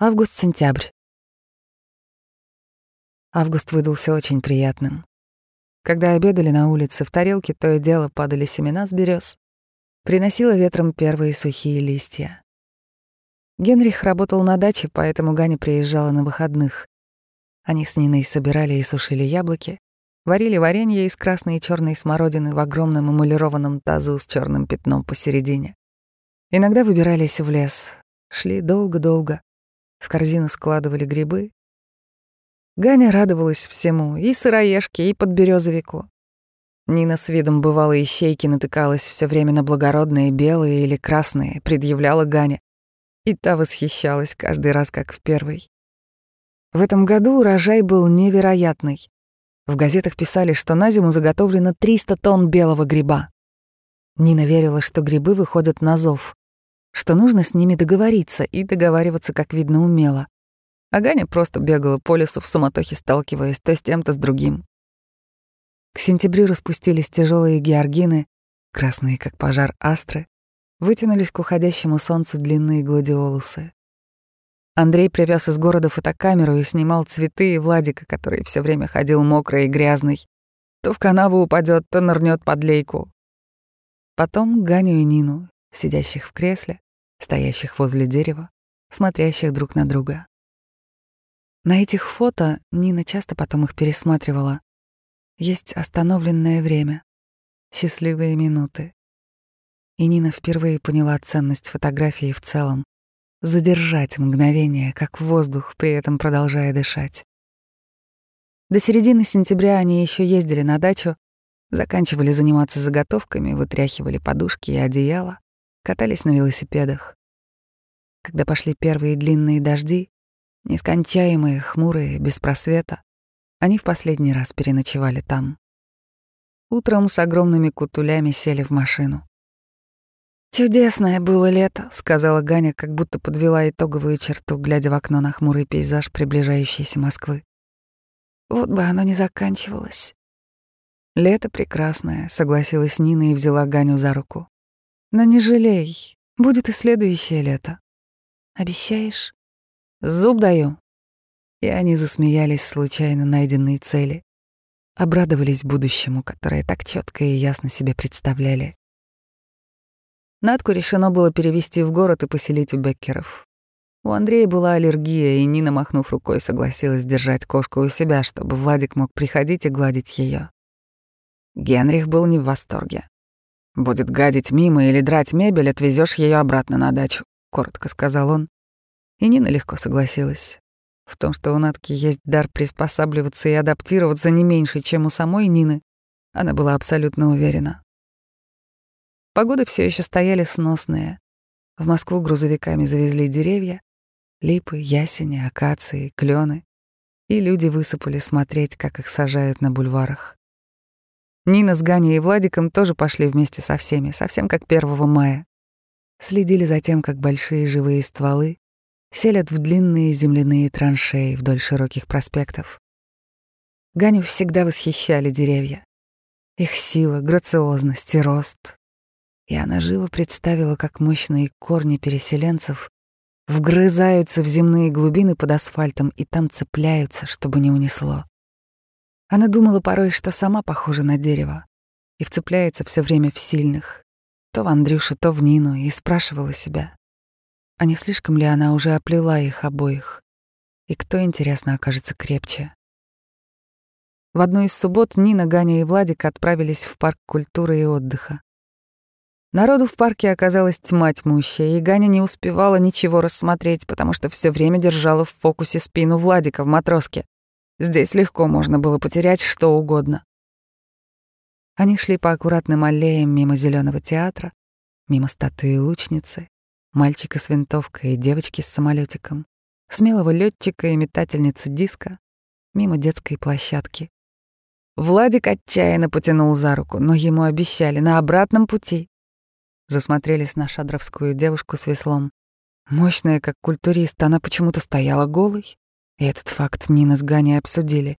Август-сентябрь. Август выдался очень приятным. Когда обедали на улице, в тарелке то и дело падали семена с берез. Приносило ветром первые сухие листья. Генрих работал на даче, поэтому Ганя приезжала на выходных. Они с Ниной собирали и сушили яблоки, варили варенье из красной и черной смородины в огромном эмалированном тазу с черным пятном посередине. Иногда выбирались в лес, шли долго-долго, в корзину складывали грибы. Ганя радовалась всему, и сыроежке, и подберезовику. Нина с видом бывалой ищейки натыкалась все время на благородные белые или красные, предъявляла Ганя. И та восхищалась каждый раз, как в первый. В этом году урожай был невероятный. В газетах писали, что на зиму заготовлено 300 тонн белого гриба. Нина верила, что грибы выходят на зов что нужно с ними договориться и договариваться, как видно, умело. А Ганя просто бегала по лесу в суматохе, сталкиваясь то с тем, то с другим. К сентябрю распустились тяжелые георгины, красные, как пожар астры, вытянулись к уходящему солнцу длинные гладиолусы. Андрей привез из города фотокамеру и снимал цветы и Владика, который все время ходил мокрый и грязный. То в канаву упадет, то нырнет под лейку. Потом Ганю и Нину, сидящих в кресле, стоящих возле дерева, смотрящих друг на друга. На этих фото Нина часто потом их пересматривала. Есть остановленное время, счастливые минуты. И Нина впервые поняла ценность фотографии в целом. Задержать мгновение, как воздух, при этом продолжая дышать. До середины сентября они еще ездили на дачу, заканчивали заниматься заготовками, вытряхивали подушки и одеяло, катались на велосипедах. Когда пошли первые длинные дожди, нескончаемые, хмурые, без просвета, они в последний раз переночевали там. Утром с огромными кутулями сели в машину. «Чудесное было лето», — сказала Ганя, как будто подвела итоговую черту, глядя в окно на хмурый пейзаж приближающейся Москвы. «Вот бы оно не заканчивалось». «Лето прекрасное», — согласилась Нина и взяла Ганю за руку. Но не жалей, будет и следующее лето. Обещаешь? Зуб даю. И они засмеялись случайно найденной цели, обрадовались будущему, которое так четко и ясно себе представляли. Надку решено было перевести в город и поселить у Беккеров. У Андрея была аллергия, и Нина, махнув рукой, согласилась держать кошку у себя, чтобы Владик мог приходить и гладить ее. Генрих был не в восторге. Будет гадить мимо или драть мебель, отвезешь ее обратно на дачу», — коротко сказал он. И Нина легко согласилась. В том, что у Натки есть дар приспосабливаться и адаптироваться не меньше, чем у самой Нины, она была абсолютно уверена. Погоды все еще стояли сносные. В Москву грузовиками завезли деревья, липы, ясени, акации, клены, и люди высыпали смотреть, как их сажают на бульварах. Нина с Ганей и Владиком тоже пошли вместе со всеми, совсем как 1 мая. Следили за тем, как большие живые стволы селят в длинные земляные траншеи вдоль широких проспектов. Ганю всегда восхищали деревья. Их сила, грациозность и рост. И она живо представила, как мощные корни переселенцев вгрызаются в земные глубины под асфальтом и там цепляются, чтобы не унесло. Она думала порой, что сама похожа на дерево и вцепляется все время в сильных, то в Андрюшу, то в Нину, и спрашивала себя, а не слишком ли она уже оплела их обоих, и кто, интересно, окажется крепче. В одну из суббот Нина, Ганя и Владик отправились в парк культуры и отдыха. Народу в парке оказалась тьма тьмущая, и Ганя не успевала ничего рассмотреть, потому что все время держала в фокусе спину Владика в матроске. Здесь легко можно было потерять что угодно. Они шли по аккуратным аллеям мимо зеленого театра, мимо статуи лучницы, мальчика с винтовкой и девочки с самолетиком, смелого летчика и метательницы диска, мимо детской площадки. Владик отчаянно потянул за руку, но ему обещали на обратном пути. Засмотрелись на шадровскую девушку с веслом. Мощная, как культурист, она почему-то стояла голой, и этот факт Нина с Ганей обсудили.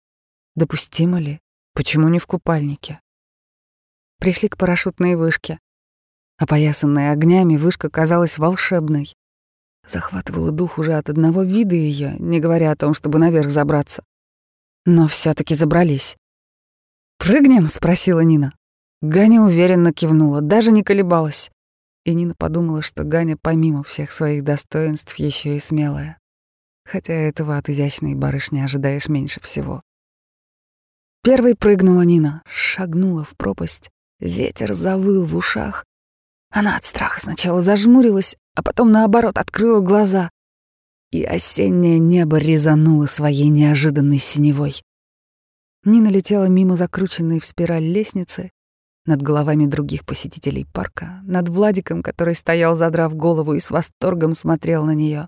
Допустимо ли? Почему не в купальнике? Пришли к парашютной вышке. Опоясанная огнями, вышка казалась волшебной. Захватывало дух уже от одного вида ее, не говоря о том, чтобы наверх забраться. Но все таки забрались. «Прыгнем?» — спросила Нина. Ганя уверенно кивнула, даже не колебалась. И Нина подумала, что Ганя помимо всех своих достоинств еще и смелая. Хотя этого от изящной барышни ожидаешь меньше всего. Первой прыгнула Нина, шагнула в пропасть. Ветер завыл в ушах. Она от страха сначала зажмурилась, а потом, наоборот, открыла глаза. И осеннее небо резануло своей неожиданной синевой. Нина летела мимо закрученной в спираль лестницы, над головами других посетителей парка, над Владиком, который стоял, задрав голову и с восторгом смотрел на нее.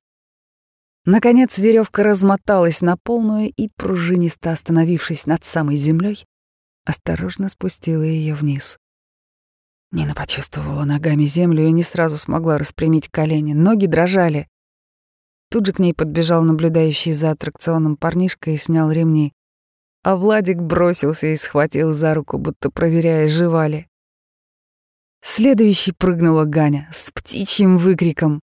Наконец веревка размоталась на полную и, пружинисто остановившись над самой землей, осторожно спустила ее вниз. Нина почувствовала ногами землю и не сразу смогла распрямить колени, ноги дрожали. Тут же к ней подбежал наблюдающий за аттракционом парнишка и снял ремни а Владик бросился и схватил за руку, будто проверяя, жива ли. Следующий прыгнула Ганя с птичьим выкриком.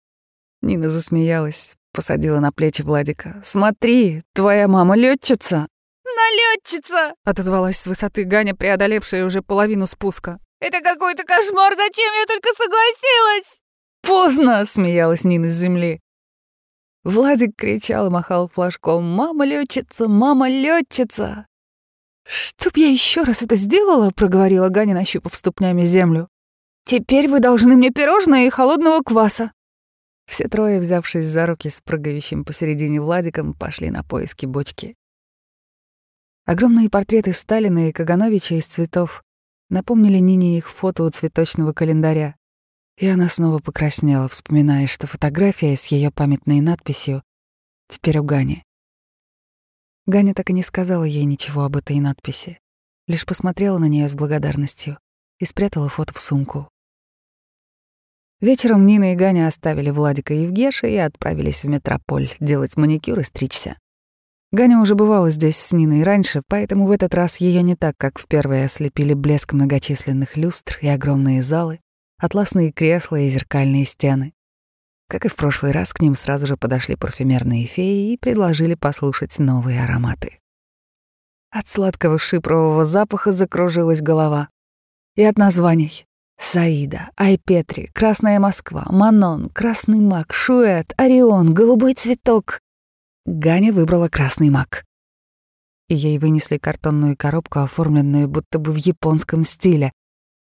Нина засмеялась, посадила на плечи Владика. «Смотри, твоя мама летчица. «Налетчица!» — отозвалась с высоты Ганя, преодолевшая уже половину спуска. «Это какой-то кошмар! Зачем я только согласилась?» «Поздно!» — смеялась Нина с земли. Владик кричал и махал флажком «Мама летчица! Мама летчица!» «Чтоб я еще раз это сделала», — проговорила Ганя, нащупав ступнями землю. «Теперь вы должны мне пирожное и холодного кваса». Все трое, взявшись за руки с прыгающим посередине Владиком, пошли на поиски бочки. Огромные портреты Сталина и Кагановича из цветов напомнили Нине их фото у цветочного календаря. И она снова покраснела, вспоминая, что фотография с ее памятной надписью теперь у Гани. Ганя так и не сказала ей ничего об этой надписи, лишь посмотрела на нее с благодарностью и спрятала фото в сумку. Вечером Нина и Ганя оставили Владика и Евгеша и отправились в метрополь делать маникюр и стричься. Ганя уже бывала здесь с Ниной раньше, поэтому в этот раз ее не так, как в первый ослепили блеск многочисленных люстр и огромные залы, атласные кресла и зеркальные стены. Как и в прошлый раз, к ним сразу же подошли парфюмерные феи и предложили послушать новые ароматы. От сладкого шипрового запаха закружилась голова. И от названий. Саида, Айпетри, Красная Москва, Манон, Красный мак, Шуэт, Орион, Голубой цветок. Ганя выбрала красный мак. И ей вынесли картонную коробку, оформленную будто бы в японском стиле,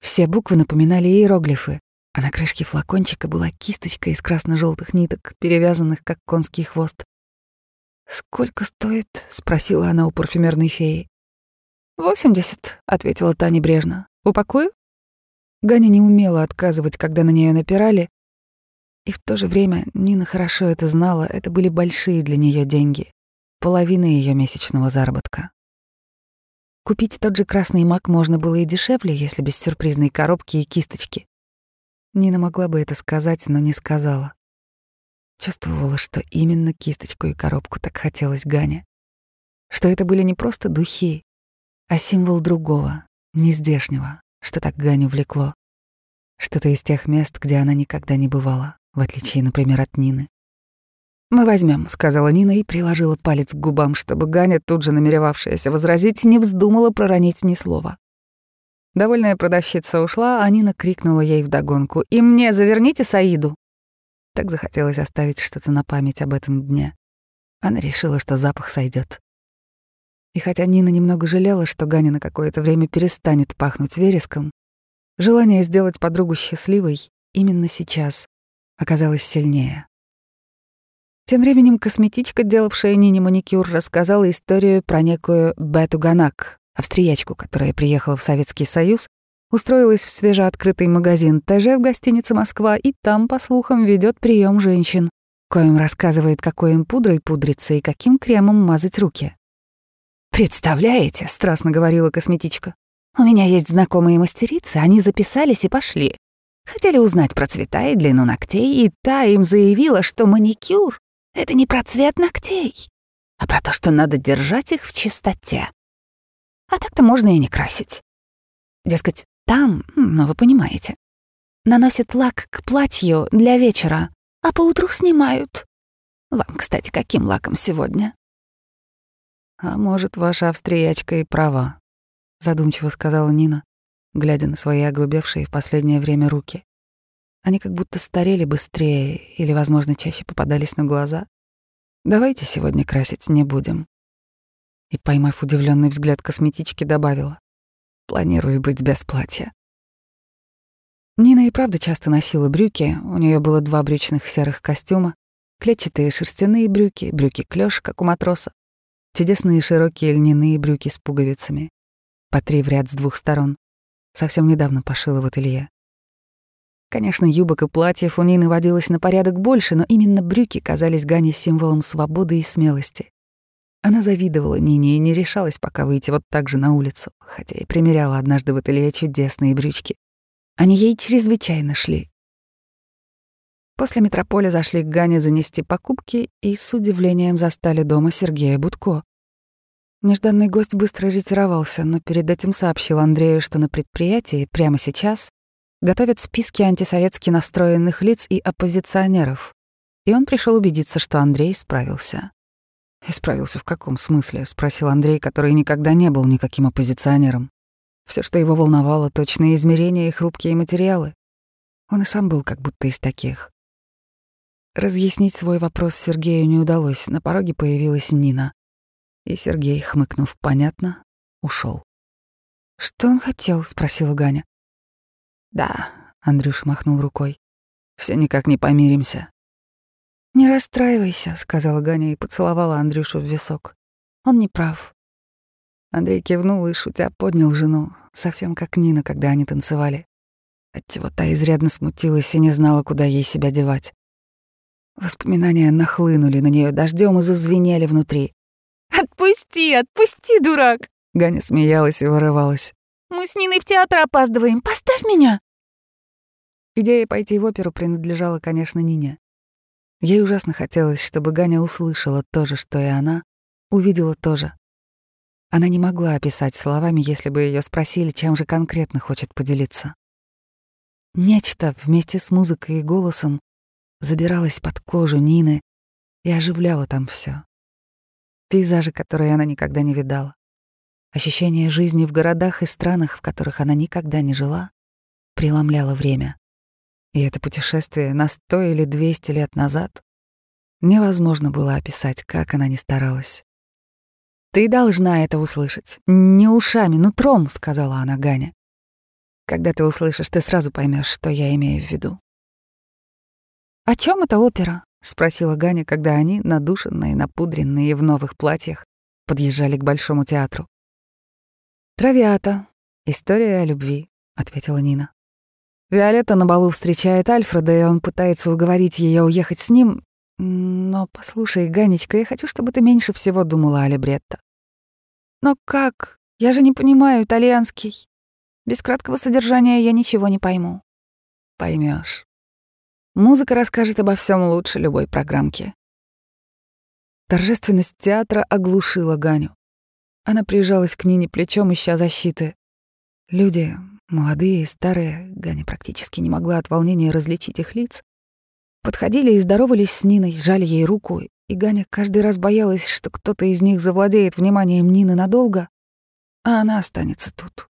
все буквы напоминали иероглифы, а на крышке флакончика была кисточка из красно желтых ниток, перевязанных как конский хвост. «Сколько стоит?» — спросила она у парфюмерной феи. «Восемьдесят», — ответила Таня небрежно. «Упакую?» Ганя не умела отказывать, когда на нее напирали, и в то же время Нина хорошо это знала, это были большие для нее деньги, половина ее месячного заработка. Купить тот же красный мак можно было и дешевле, если без сюрпризной коробки и кисточки. Нина могла бы это сказать, но не сказала. Чувствовала, что именно кисточку и коробку так хотелось Гане. Что это были не просто духи, а символ другого, нездешнего, что так Ганю влекло. Что-то из тех мест, где она никогда не бывала, в отличие, например, от Нины. «Мы возьмем, сказала Нина и приложила палец к губам, чтобы Ганя, тут же намеревавшаяся возразить, не вздумала проронить ни слова. Довольная продавщица ушла, а Нина крикнула ей вдогонку «И мне заверните Саиду!» Так захотелось оставить что-то на память об этом дне. Она решила, что запах сойдет. И хотя Нина немного жалела, что Ганя на какое-то время перестанет пахнуть вереском, желание сделать подругу счастливой именно сейчас оказалось сильнее. Тем временем косметичка, делавшая Нине маникюр, рассказала историю про некую Бету Ганак, австриячку, которая приехала в Советский Союз, устроилась в свежеоткрытый магазин ТЖ в гостинице «Москва» и там, по слухам, ведет прием женщин, коим рассказывает, какой им пудрой пудриться и каким кремом мазать руки. «Представляете?» — страстно говорила косметичка. «У меня есть знакомые мастерицы, они записались и пошли. Хотели узнать про цвета и длину ногтей, и та им заявила, что маникюр это не про цвет ногтей, а про то, что надо держать их в чистоте. А так-то можно и не красить. Дескать, там, ну вы понимаете, наносит лак к платью для вечера, а поутру снимают. Вам, кстати, каким лаком сегодня?» «А может, ваша австриячка и права», — задумчиво сказала Нина, глядя на свои огрубевшие в последнее время руки. Они как будто старели быстрее или, возможно, чаще попадались на глаза. «Давайте сегодня красить не будем». И, поймав удивленный взгляд косметички, добавила. «Планирую быть без платья». Нина и правда часто носила брюки, у нее было два брючных серых костюма, клетчатые шерстяные брюки, брюки клёш, как у матроса, чудесные широкие льняные брюки с пуговицами, по три в ряд с двух сторон. Совсем недавно пошила в ателье. Конечно, юбок и платьев у Нины водилось на порядок больше, но именно брюки казались Гане символом свободы и смелости. Она завидовала Нине и не решалась пока выйти вот так же на улицу, хотя и примеряла однажды в ателье чудесные брючки. Они ей чрезвычайно шли. После метрополя зашли к Гане занести покупки и с удивлением застали дома Сергея Будко. Нежданный гость быстро ретировался, но перед этим сообщил Андрею, что на предприятии прямо сейчас готовят списки антисоветски настроенных лиц и оппозиционеров. И он пришел убедиться, что Андрей справился. «Исправился в каком смысле?» — спросил Андрей, который никогда не был никаким оппозиционером. Все, что его волновало, точные измерения и хрупкие материалы. Он и сам был как будто из таких. Разъяснить свой вопрос Сергею не удалось. На пороге появилась Нина. И Сергей, хмыкнув «понятно», ушел. «Что он хотел?» — спросила Ганя. «Да», — Андрюша махнул рукой. Все никак не помиримся». «Не расстраивайся», — сказала Ганя и поцеловала Андрюшу в висок. «Он не прав. Андрей кивнул и, шутя, поднял жену, совсем как Нина, когда они танцевали. Отчего та изрядно смутилась и не знала, куда ей себя девать. Воспоминания нахлынули на нее дождем и зазвенели внутри. «Отпусти, отпусти, дурак!» Ганя смеялась и вырывалась. «Мы с Ниной в театр опаздываем, поставь меня!» Идея пойти в оперу принадлежала, конечно, Нине. Ей ужасно хотелось, чтобы Ганя услышала то же, что и она, увидела то же. Она не могла описать словами, если бы ее спросили, чем же конкретно хочет поделиться. Нечто вместе с музыкой и голосом забиралось под кожу Нины и оживляло там все. Пейзажи, которые она никогда не видала. Ощущение жизни в городах и странах, в которых она никогда не жила, преломляло время. И это путешествие на сто или двести лет назад невозможно было описать, как она ни старалась. «Ты должна это услышать. Не ушами, нутром», — сказала она Ганя. «Когда ты услышишь, ты сразу поймешь, что я имею в виду». «О чем эта опера?» — спросила Ганя, когда они, надушенные, напудренные в новых платьях, подъезжали к Большому театру. «Травиата. История о любви», — ответила Нина. Виолетта на балу встречает Альфреда, и он пытается уговорить ее уехать с ним, но послушай, Ганечка, я хочу, чтобы ты меньше всего думала о либретто. Но как? Я же не понимаю итальянский. Без краткого содержания я ничего не пойму. Поймешь. Музыка расскажет обо всем лучше любой программки. Торжественность театра оглушила Ганю. Она прижалась к Нине плечом, ища защиты. Люди, молодые и старые, Ганя практически не могла от волнения различить их лиц, Подходили и здоровались с Ниной, сжали ей руку, и Ганя каждый раз боялась, что кто-то из них завладеет вниманием Нины надолго, а она останется тут,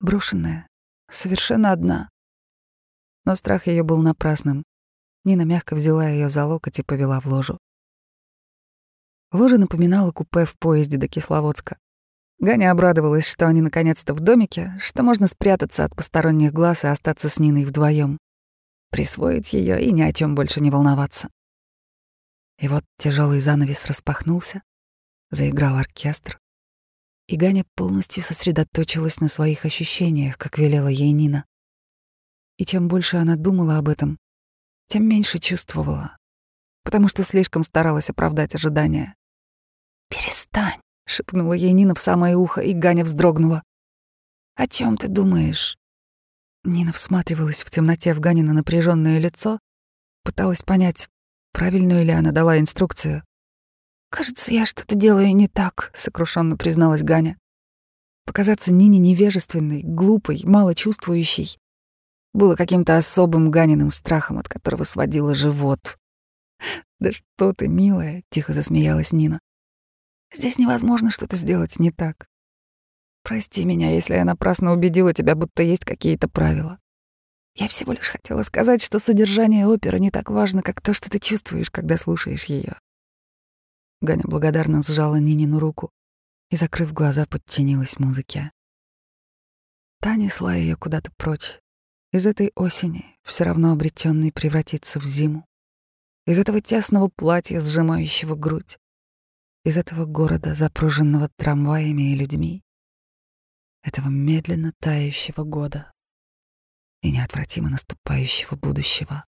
брошенная, совершенно одна. Но страх ее был напрасным. Нина мягко взяла ее за локоть и повела в ложу. Ложа напоминала купе в поезде до Кисловодска. Ганя обрадовалась, что они наконец-то в домике, что можно спрятаться от посторонних глаз и остаться с Ниной вдвоем присвоить ее и ни о чем больше не волноваться. И вот тяжелый занавес распахнулся, заиграл оркестр, и Ганя полностью сосредоточилась на своих ощущениях, как велела ей Нина. И чем больше она думала об этом, тем меньше чувствовала, потому что слишком старалась оправдать ожидания. «Перестань», — шепнула ей Нина в самое ухо, и Ганя вздрогнула. «О чем ты думаешь?» Нина всматривалась в темноте в Ганина напряженное лицо, пыталась понять, правильную ли она дала инструкцию. «Кажется, я что-то делаю не так», — сокрушенно призналась Ганя. Показаться Нине невежественной, глупой, малочувствующей было каким-то особым Ганиным страхом, от которого сводило живот. «Да что ты, милая!» — тихо засмеялась Нина. «Здесь невозможно что-то сделать не так. Прости меня, если я напрасно убедила тебя, будто есть какие-то правила. Я всего лишь хотела сказать, что содержание оперы не так важно, как то, что ты чувствуешь, когда слушаешь ее. Ганя благодарно сжала Нинину руку и, закрыв глаза, подчинилась музыке. Та несла ее куда-то прочь. Из этой осени, все равно обретенной превратиться в зиму. Из этого тесного платья, сжимающего грудь. Из этого города, запруженного трамваями и людьми. Этого медленно тающего года и неотвратимо наступающего будущего.